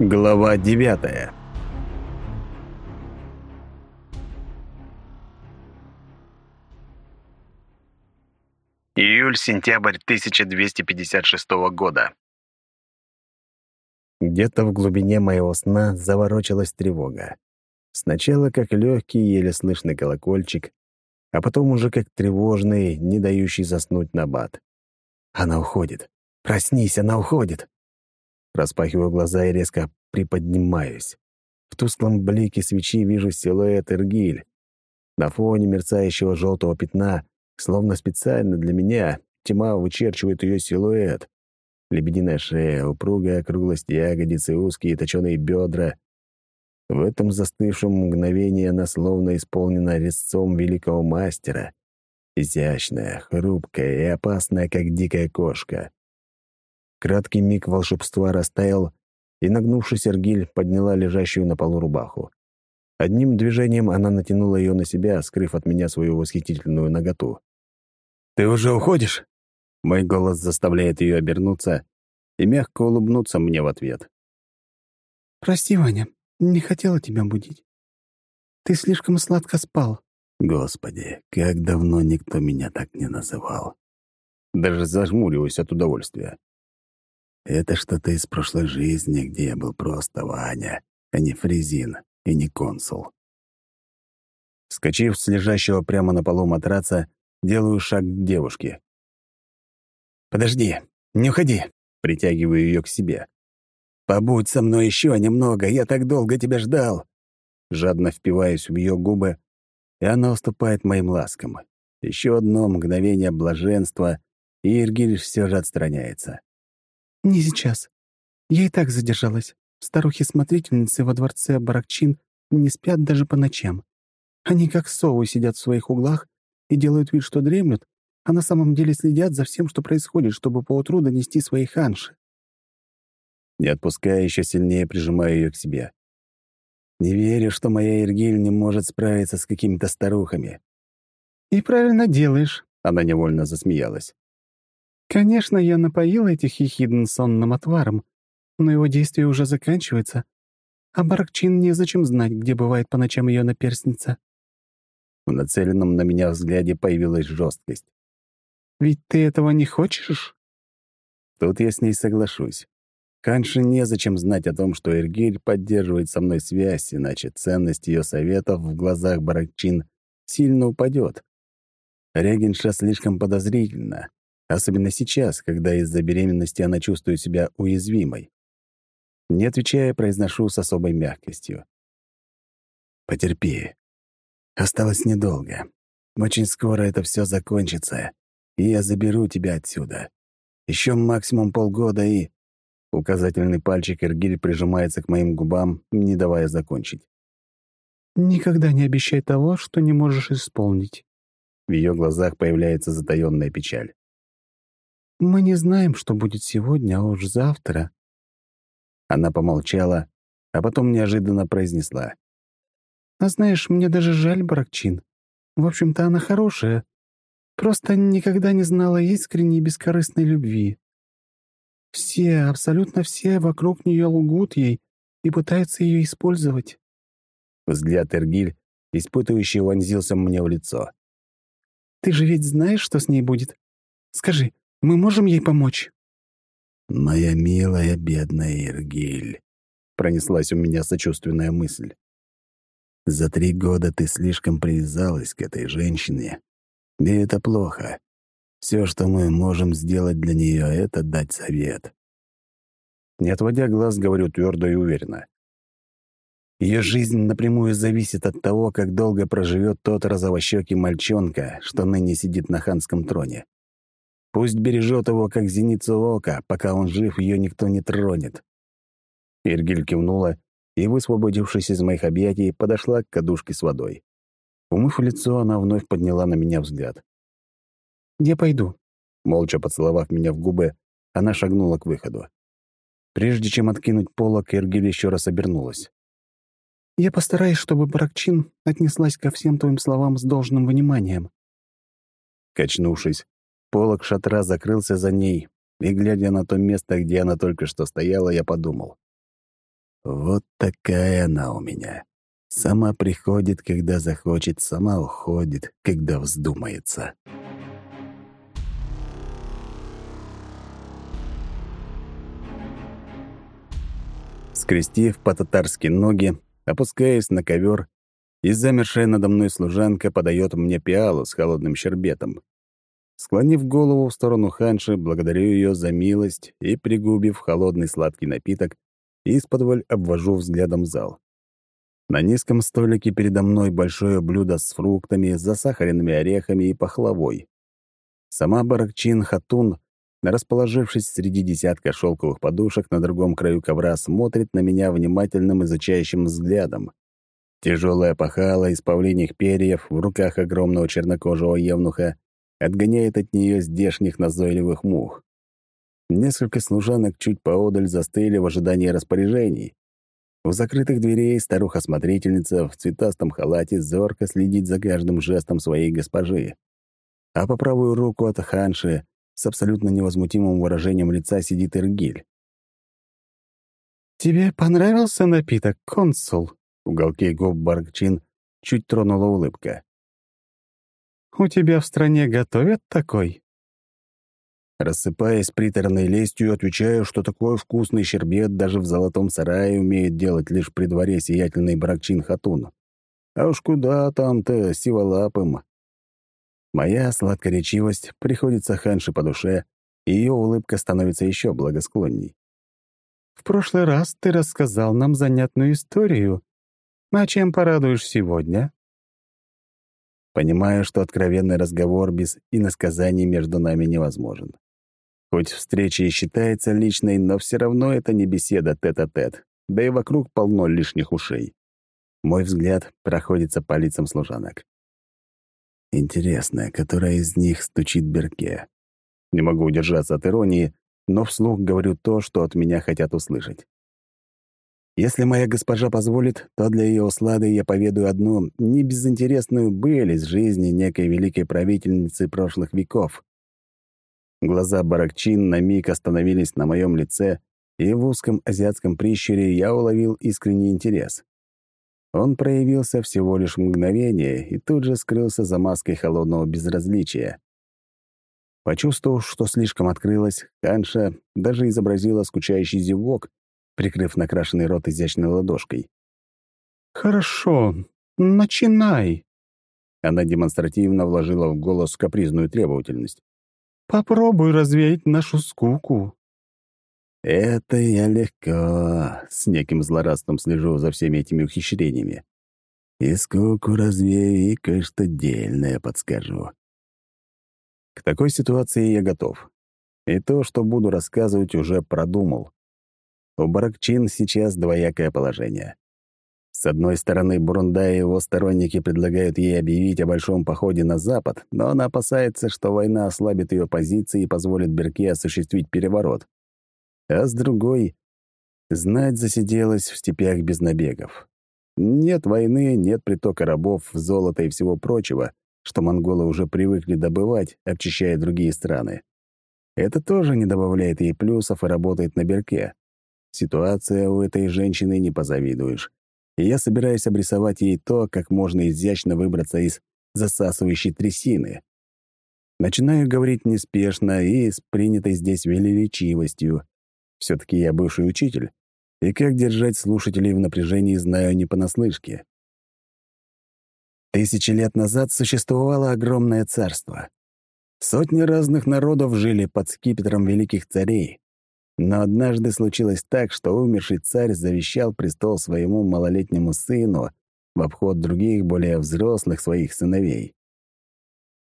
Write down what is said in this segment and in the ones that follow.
Глава девятая Июль-сентябрь 1256 года. Где-то в глубине моего сна заворочилась тревога. Сначала как легкий, еле слышный колокольчик, а потом уже как тревожный, не дающий заснуть набат. Она уходит. Проснись, она уходит. Распахиваю глаза и резко приподнимаюсь. В тусклом блике свечи вижу силуэт Эргиль. На фоне мерцающего желтого пятна, словно специально для меня, тьма вычерчивает ее силуэт. Лебединая шея, упругая округлость ягодицы, узкие точеные бедра. В этом застывшем мгновении она словно исполнена резцом великого мастера. Изящная, хрупкая и опасная, как дикая кошка. Краткий миг волшебства растаял, и, нагнувшись, Эргиль подняла лежащую на полу рубаху. Одним движением она натянула ее на себя, скрыв от меня свою восхитительную наготу. «Ты уже уходишь?» Мой голос заставляет ее обернуться и мягко улыбнуться мне в ответ. «Прости, Ваня, не хотела тебя будить. Ты слишком сладко спал». Господи, как давно никто меня так не называл. Даже зажмуриваюсь от удовольствия. Это что-то из прошлой жизни, где я был просто Ваня, а не Фрезин и не консул. Скочив с лежащего прямо на полу матраца, делаю шаг к девушке. «Подожди, не уходи!» — притягиваю ее к себе. «Побудь со мной еще немного, я так долго тебя ждал!» Жадно впиваюсь в ее губы, и она уступает моим ласкам. Еще одно мгновение блаженства, и Иргиль все же отстраняется. «Не сейчас. Я и так задержалась. Старухи-смотрительницы во дворце Баракчин не спят даже по ночам. Они как совы сидят в своих углах и делают вид, что дремлют, а на самом деле следят за всем, что происходит, чтобы поутру донести свои ханши». Не отпуская, еще сильнее прижимаю ее к себе. Не верю, что моя Иргиль не может справиться с какими-то старухами. «И правильно делаешь», — она невольно засмеялась. Конечно, я напоила этих ехидн сонным отваром, но его действие уже заканчивается, а Баракчин незачем знать, где бывает по ночам ее наперстница. В нацеленном на меня взгляде появилась жесткость. «Ведь ты этого не хочешь?» Тут я с ней соглашусь. Канше незачем знать о том, что Эргиль поддерживает со мной связь, иначе ценность ее советов в глазах Баракчин сильно упадет. Регенша слишком подозрительна, Особенно сейчас, когда из-за беременности она чувствует себя уязвимой. Не отвечая, произношу с особой мягкостью. «Потерпи. Осталось недолго. Очень скоро это все закончится, и я заберу тебя отсюда. Еще максимум полгода и...» Указательный пальчик Эргиль прижимается к моим губам, не давая закончить. «Никогда не обещай того, что не можешь исполнить». В ее глазах появляется затаённая печаль. Мы не знаем, что будет сегодня, а уж завтра». Она помолчала, а потом неожиданно произнесла. «А знаешь, мне даже жаль Баракчин. В общем-то, она хорошая. Просто никогда не знала искренней бескорыстной любви. Все, абсолютно все вокруг нее лгут ей и пытаются ее использовать». Взгляд Эргиль, испытывающий, вонзился мне в лицо. «Ты же ведь знаешь, что с ней будет? Скажи, мы можем ей помочь?» «Моя милая бедная Иргиль», — пронеслась у меня сочувственная мысль. «За три года ты слишком привязалась к этой женщине, и это плохо. Все, что мы можем сделать для нее, это дать совет». Не отводя глаз, говорю твердо и уверенно. Ее жизнь напрямую зависит от того, как долго проживет тот розовощекий мальчонка, что ныне сидит на ханском троне. Пусть бережет его, как зеницу ока, пока он жив, ее никто не тронет. Иргиль кивнула и, высвободившись из моих объятий, подошла к кадушке с водой. Умыв лицо, она вновь подняла на меня взгляд. «Я пойду». Молча поцеловав меня в губы, она шагнула к выходу. Прежде чем откинуть полок, Иргиль еще раз обернулась. «Я постараюсь, чтобы Баракчин отнеслась ко всем твоим словам с должным вниманием». Качнувшись, Полок шатра закрылся за ней, и, глядя на то место, где она только что стояла, я подумал. Вот такая она у меня. Сама приходит, когда захочет, сама уходит, когда вздумается. Скрестив по-татарски ноги, опускаясь на ковер, и замершая надо мной служанка подает мне пиалу с холодным щербетом. Склонив голову в сторону ханши, благодарю ее за милость и, пригубив холодный сладкий напиток, из-под обвожу взглядом зал. На низком столике передо мной большое блюдо с фруктами, засахаренными орехами и пахлавой. Сама Баракчин Хатун, расположившись среди десятка шелковых подушек на другом краю ковра, смотрит на меня внимательным изучающим взглядом. Тяжелая пахала из павлиньих перьев в руках огромного чернокожего евнуха отгоняет от нее здешних назойливых мух. Несколько служанок чуть поодаль застыли в ожидании распоряжений. У закрытых дверей старуха-смотрительница в цветастом халате зорко следит за каждым жестом своей госпожи. А по правую руку от ханши с абсолютно невозмутимым выражением лица сидит Иргиль. «Тебе понравился напиток, консул?» Уголки губ Баргчин чуть тронула улыбка. «У тебя в стране готовят такой?» Рассыпаясь приторной лестью, отвечаю, что такой вкусный щербет даже в золотом сарае умеет делать лишь при дворе сиятельный Баракчин Хатун. А уж куда там-то сиволапым. Моя сладкоречивость приходится Ханши по душе, и ее улыбка становится еще благосклонней. «В прошлый раз ты рассказал нам занятную историю. А чем порадуешь сегодня?» Понимаю, что откровенный разговор без иносказаний между нами невозможен. Хоть встреча и считается личной, но все равно это не беседа тет-а-тет, -тет, да и вокруг полно лишних ушей. Мой взгляд проходится по лицам служанок. Интересно, которая из них стучит Берке? Не могу удержаться от иронии, но вслух говорю то, что от меня хотят услышать. Если моя госпожа позволит, то для ее услады я поведаю одну небезынтересную быль из жизни некой великой правительницы прошлых веков. Глаза Баракчин на миг остановились на моем лице, и в узком азиатском прищуре я уловил искренний интерес. Он проявился всего лишь мгновение и тут же скрылся за маской холодного безразличия. Почувствовав, что слишком открылась, Ханша даже изобразила скучающий зевок, прикрыв накрашенный рот изящной ладошкой. «Хорошо, начинай!» Она демонстративно вложила в голос капризную требовательность. «Попробуй развеять нашу скуку». «Это я легко», — с неким злорадством слежу за всеми этими ухищрениями. «И скуку развею, и кое-что дельное подскажу». К такой ситуации я готов. И то, что буду рассказывать, уже продумал. У Баракчин сейчас двоякое положение. С одной стороны, Бурунда и его сторонники предлагают ей объявить о большом походе на Запад, но она опасается, что война ослабит ее позиции и позволит Берке осуществить переворот. А с другой — знать засиделась в степях без набегов. Нет войны, нет притока рабов, золота и всего прочего, что монголы уже привыкли добывать, обчищая другие страны. Это тоже не добавляет ей плюсов и работает на Берке. Ситуация у этой женщины не позавидуешь. И я собираюсь обрисовать ей то, как можно изящно выбраться из засасывающей трясины. Начинаю говорить неспешно и с принятой здесь величивостью. все таки я бывший учитель, и как держать слушателей в напряжении знаю не понаслышке. Тысячи лет назад существовало огромное царство. Сотни разных народов жили под скипетром великих царей. Но однажды случилось так, что умерший царь завещал престол своему малолетнему сыну в обход других, более взрослых своих сыновей.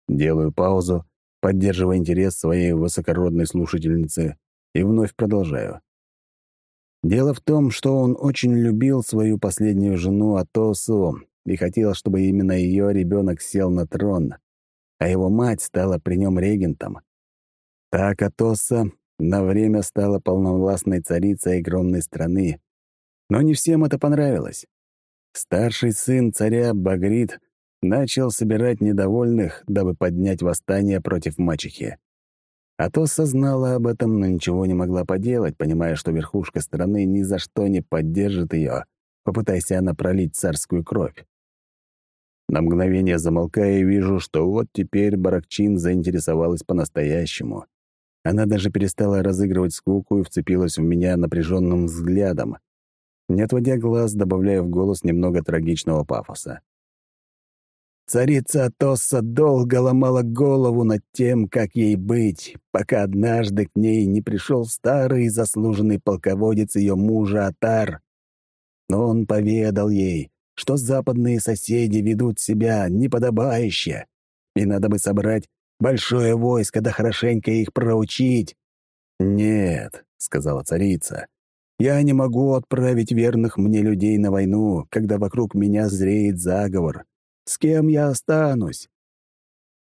Делаю паузу, поддерживая интерес своей высокородной слушательницы, и вновь продолжаю. Дело в том, что он очень любил свою последнюю жену Атосу и хотел, чтобы именно ее ребенок сел на трон, а его мать стала при нем регентом. Так Атоса на время стала полновластной царицей огромной страны. Но не всем это понравилось. Старший сын царя Багрит начал собирать недовольных, дабы поднять восстание против мачехи. А то сознала об этом, но ничего не могла поделать, понимая, что верхушка страны ни за что не поддержит ее, попытайся она пролить царскую кровь. На мгновение замолкая и вижу, что вот теперь Баракчин заинтересовалась по-настоящему. Она даже перестала разыгрывать скуку и вцепилась в меня напряженным взглядом. Не отводя глаз, добавляя в голос немного трагичного пафоса. Царица Атосса долго ломала голову над тем, как ей быть, пока однажды к ней не пришел старый заслуженный полководец ее мужа Атар. Но он поведал ей, что западные соседи ведут себя неподобающе, и надо бы собрать большое войско да хорошенько их проучить. «Нет», — сказала царица, — «я не могу отправить верных мне людей на войну, когда вокруг меня зреет заговор. С кем я останусь?»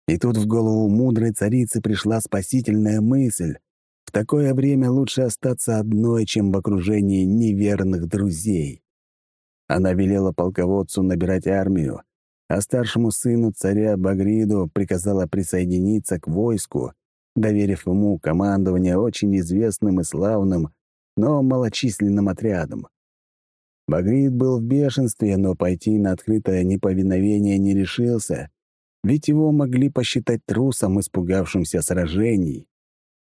И тут в голову мудрой царицы пришла спасительная мысль. В такое время лучше остаться одной, чем в окружении неверных друзей. Она велела полководцу набирать армию, а старшему сыну царя Багриду приказала присоединиться к войску, доверив ему командование очень известным и славным, но малочисленным отрядом. Багрид был в бешенстве, но пойти на открытое неповиновение не решился, ведь его могли посчитать трусом, испугавшимся сражений.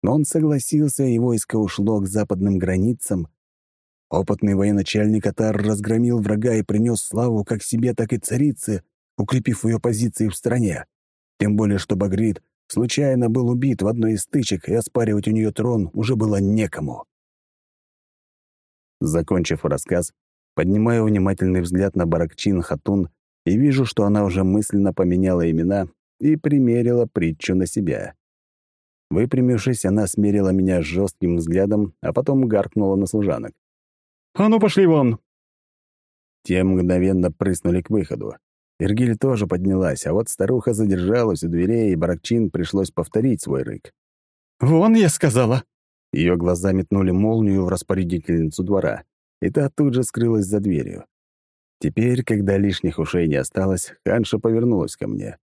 Но он согласился, и войско ушло к западным границам. Опытный военачальник Атар разгромил врага и принес славу как себе, так и царице, укрепив ее позиции в стране. Тем более, что Багрид случайно был убит в одной из стычек, и оспаривать у нее трон уже было некому. Закончив рассказ, Поднимаю внимательный взгляд на Баракчин Хатун и вижу, что она уже мысленно поменяла имена и примерила притчу на себя. Выпрямившись, она смерила меня жестким взглядом, а потом гаркнула на служанок. «А ну, пошли вон!» Те мгновенно прыснули к выходу. Иргиль тоже поднялась, а вот старуха задержалась у дверей, и Баракчин пришлось повторить свой рык. «Вон, я сказала!» Ее глаза метнули молнию в распорядительницу двора и та тут же скрылась за дверью. Теперь, когда лишних ушей не осталось, Ханша повернулась ко мне.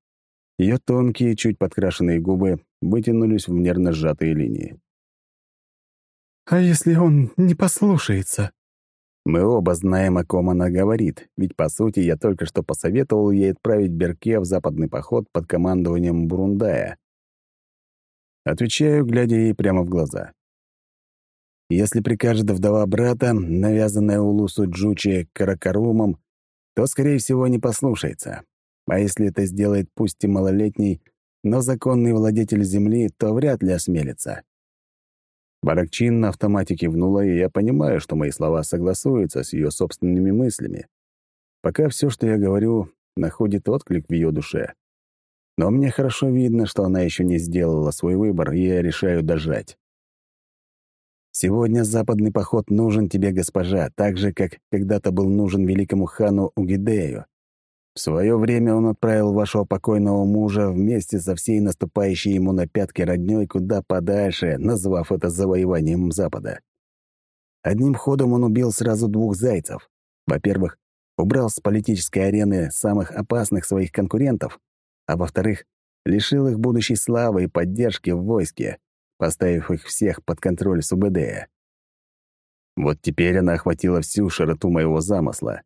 Ее тонкие, чуть подкрашенные губы вытянулись в нервно сжатые линии. «А если он не послушается?» Мы оба знаем, о ком она говорит, ведь, по сути, я только что посоветовал ей отправить Берке в западный поход под командованием Бурундая. Отвечаю, глядя ей прямо в глаза. Если прикажет вдова брата, навязанная Улусу Джучи Каракарумом, то, скорее всего, не послушается. А если это сделает пусть и малолетний, но законный владетель земли, то вряд ли осмелится. Баракчин на автомате кивнула, и я понимаю, что мои слова согласуются с ее собственными мыслями. Пока все, что я говорю, находит отклик в ее душе. Но мне хорошо видно, что она еще не сделала свой выбор, и я решаю дожать. Сегодня западный поход нужен тебе, госпожа, так же, как когда-то был нужен великому хану Угидею. В свое время он отправил вашего покойного мужа вместе со всей наступающей ему на пятки роднёй куда подальше, назвав это завоеванием Запада. Одним ходом он убил сразу двух зайцев. Во-первых, убрал с политической арены самых опасных своих конкурентов, а во-вторых, лишил их будущей славы и поддержки в войске, поставив их всех под контроль СУБД. Вот теперь она охватила всю широту моего замысла,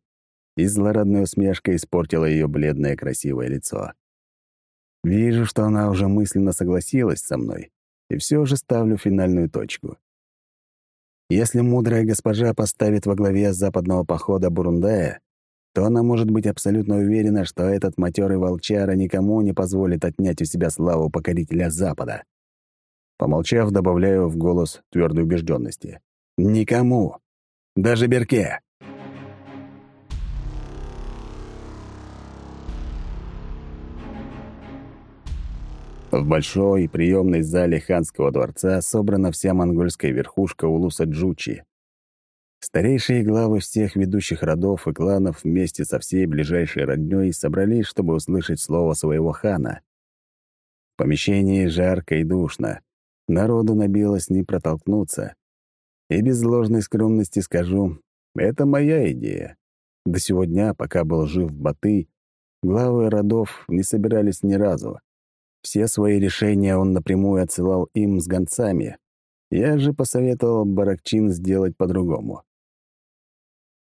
и злорадная усмешка испортила ее бледное красивое лицо. Вижу, что она уже мысленно согласилась со мной, и все же ставлю финальную точку. Если мудрая госпожа поставит во главе западного похода Бурундая, то она может быть абсолютно уверена, что этот матерый волчара никому не позволит отнять у себя славу покорителя Запада. Помолчав, добавляю в голос твердой убежденности. «Никому! Даже Берке!» В большой приемной зале ханского дворца собрана вся монгольская верхушка Улуса Джучи. Старейшие главы всех ведущих родов и кланов вместе со всей ближайшей роднёй собрались, чтобы услышать слово своего хана. В помещении жарко и душно, Народу набилось не протолкнуться. И без ложной скромности скажу, это моя идея. До сегодня, пока был жив Баты, главы родов не собирались ни разу. Все свои решения он напрямую отсылал им с гонцами. Я же посоветовал Баракчин сделать по-другому.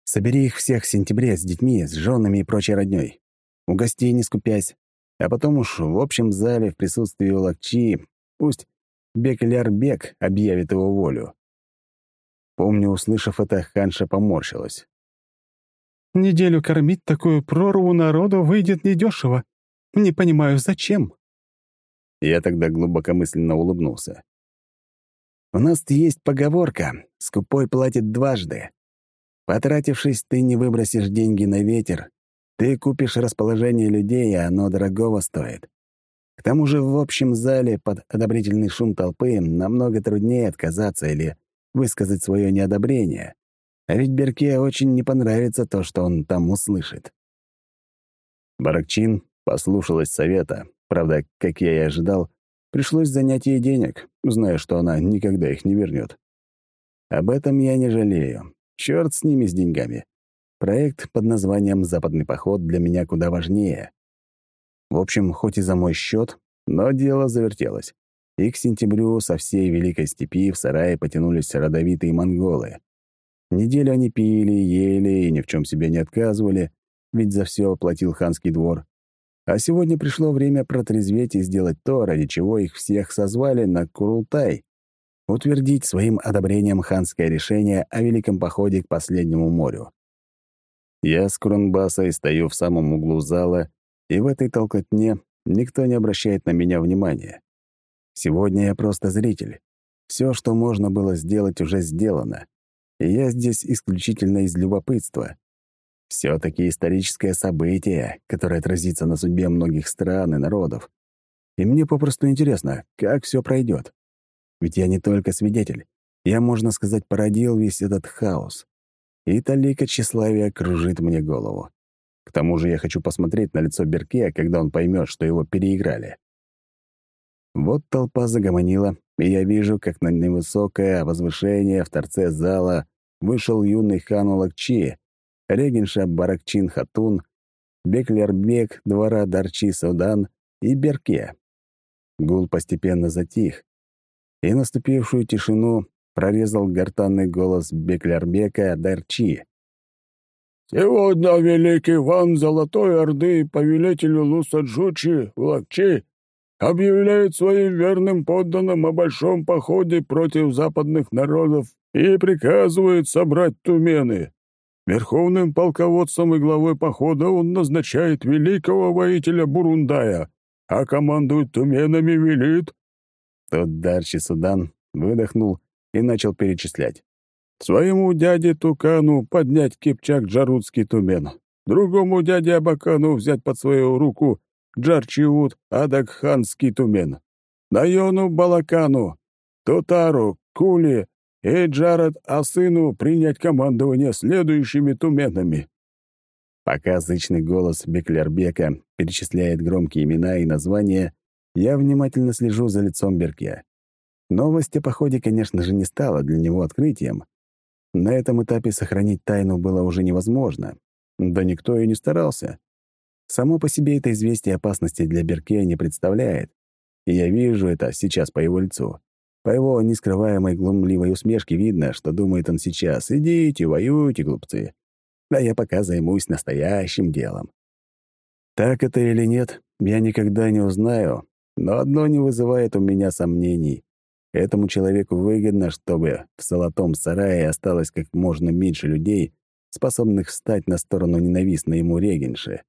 Собери их всех в сентябре с детьми, с женами и прочей роднёй. Угости, не скупясь. А потом уж в общем зале в присутствии Лакчи пусть Бекляр-Бек объявит его волю. Помню, услышав это, Ханша поморщилась. «Неделю кормить такую прорву народу выйдет недешево. Не понимаю, зачем?» Я тогда глубокомысленно улыбнулся. «У нас есть поговорка «скупой платит дважды». Потратившись, ты не выбросишь деньги на ветер. Ты купишь расположение людей, а оно дорогого стоит. К тому же в общем зале под одобрительный шум толпы намного труднее отказаться или высказать свое неодобрение. А ведь Берке очень не понравится то, что он там услышит. Баракчин послушалась совета. Правда, как я и ожидал, пришлось занять ей денег, зная, что она никогда их не вернет. Об этом я не жалею. Черт с ними, с деньгами. Проект под названием «Западный поход» для меня куда важнее. В общем, хоть и за мой счет, но дело завертелось. И к сентябрю со всей Великой Степи в сарае потянулись родовитые монголы. Неделю они пили, ели и ни в чем себе не отказывали, ведь за все платил ханский двор. А сегодня пришло время протрезветь и сделать то, ради чего их всех созвали на Курултай — утвердить своим одобрением ханское решение о великом походе к последнему морю. Я с Кронбасой стою в самом углу зала, и в этой толкотне никто не обращает на меня внимания. Сегодня я просто зритель. Все, что можно было сделать, уже сделано. И я здесь исключительно из любопытства. Все таки историческое событие, которое отразится на судьбе многих стран и народов. И мне попросту интересно, как все пройдет. Ведь я не только свидетель. Я, можно сказать, породил весь этот хаос. И талика тщеславия кружит мне голову. К тому же я хочу посмотреть на лицо Берке, когда он поймет, что его переиграли. Вот толпа загомонила, и я вижу, как на невысокое возвышение в торце зала вышел юный хан Улакчи, регенша Баракчин Хатун, Беклербек двора Дарчи Судан и Берке. Гул постепенно затих, и наступившую тишину прорезал гортанный голос Беклербека Дарчи. «Сегодня великий Ван Золотой Орды, повелителю Лусаджучи, Лакчи, объявляет своим верным подданным о большом походе против западных народов и приказывает собрать тумены. Верховным полководцем и главой похода он назначает великого воителя Бурундая, а командует туменами велит...» Тот Дарчи Судан выдохнул и начал перечислять. «Своему дяде Тукану поднять кипчак Джарудский тумен, другому дяде Абакану взять под свою руку Джарчиут Адакханский тумен, Найону Балакану, Тутару, Кули и Джаред Асыну принять командование следующими туменами». Пока зычный голос Беклербека перечисляет громкие имена и названия, я внимательно слежу за лицом Берке. Новость о походе, конечно же, не стала для него открытием. На этом этапе сохранить тайну было уже невозможно. Да никто и не старался. Само по себе это известие опасности для Берке не представляет. И я вижу это сейчас по его лицу. По его нескрываемой глумливой усмешке видно, что думает он сейчас. «Идите, воюйте, глупцы». А я пока займусь настоящим делом. Так это или нет, я никогда не узнаю, но одно не вызывает у меня сомнений. Этому человеку выгодно, чтобы в золотом сарае осталось как можно меньше людей, способных встать на сторону ненавистной ему регенши.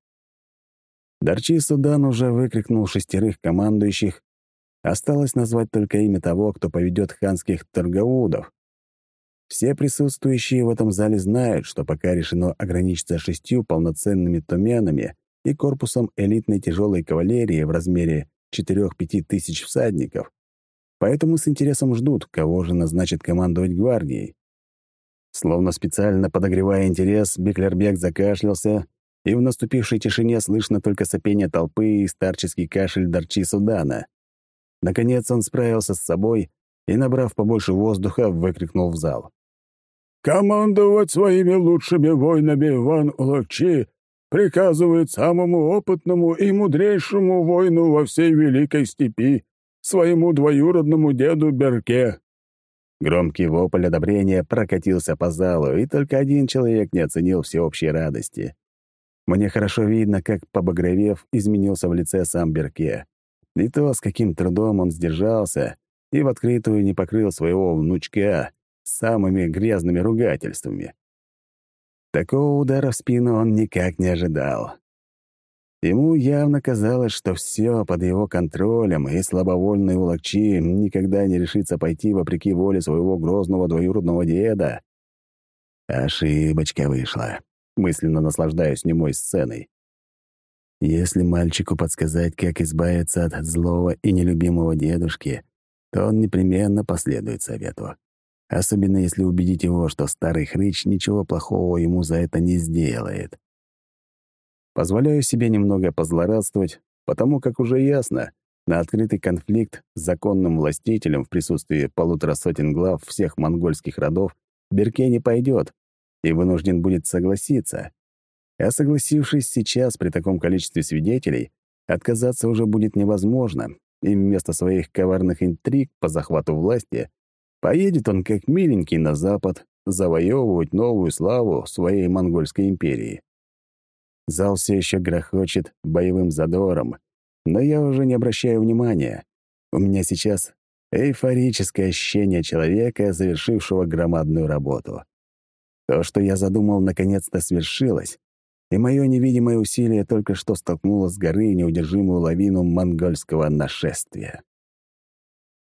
Дарчи Судан уже выкрикнул шестерых командующих. Осталось назвать только имя того, кто поведет ханских торгаудов. Все присутствующие в этом зале знают, что пока решено ограничиться шестью полноценными туменами и корпусом элитной тяжелой кавалерии в размере 4-5 тысяч всадников, поэтому с интересом ждут, кого же назначат командовать гвардией. Словно специально подогревая интерес, Беклербек закашлялся, и в наступившей тишине слышно только сопение толпы и старческий кашель Дарчи Судана. Наконец он справился с собой и, набрав побольше воздуха, выкрикнул в зал. «Командовать своими лучшими воинами Ван Улакчи приказывает самому опытному и мудрейшему воину во всей Великой Степи, своему двоюродному деду Берке». Громкий вопль одобрения прокатился по залу, и только один человек не оценил всеобщей радости. Мне хорошо видно, как, побагровев, изменился в лице сам Берке. И то, с каким трудом он сдержался и в открытую не покрыл своего внучка самыми грязными ругательствами. Такого удара в спину он никак не ожидал. Ему явно казалось, что все под его контролем, и слабовольный Улакчи никогда не решится пойти вопреки воле своего грозного двоюродного деда. Ошибочка вышла. Мысленно наслаждаюсь немой сценой. Если мальчику подсказать, как избавиться от злого и нелюбимого дедушки, то он непременно последует совету особенно если убедить его, что старый хрыч ничего плохого ему за это не сделает. Позволяю себе немного позлорадствовать, потому как уже ясно, на открытый конфликт с законным властителем в присутствии полутора сотен глав всех монгольских родов Берке не пойдет и вынужден будет согласиться. А согласившись сейчас при таком количестве свидетелей, отказаться уже будет невозможно, и вместо своих коварных интриг по захвату власти Поедет он как миленький на запад, завоевывать новую славу своей монгольской империи. Зал все еще грохочет боевым задором, но я уже не обращаю внимания. У меня сейчас эйфорическое ощущение человека, завершившего громадную работу. То, что я задумал, наконец-то свершилось, и мое невидимое усилие только что столкнуло с горы неудержимую лавину монгольского нашествия.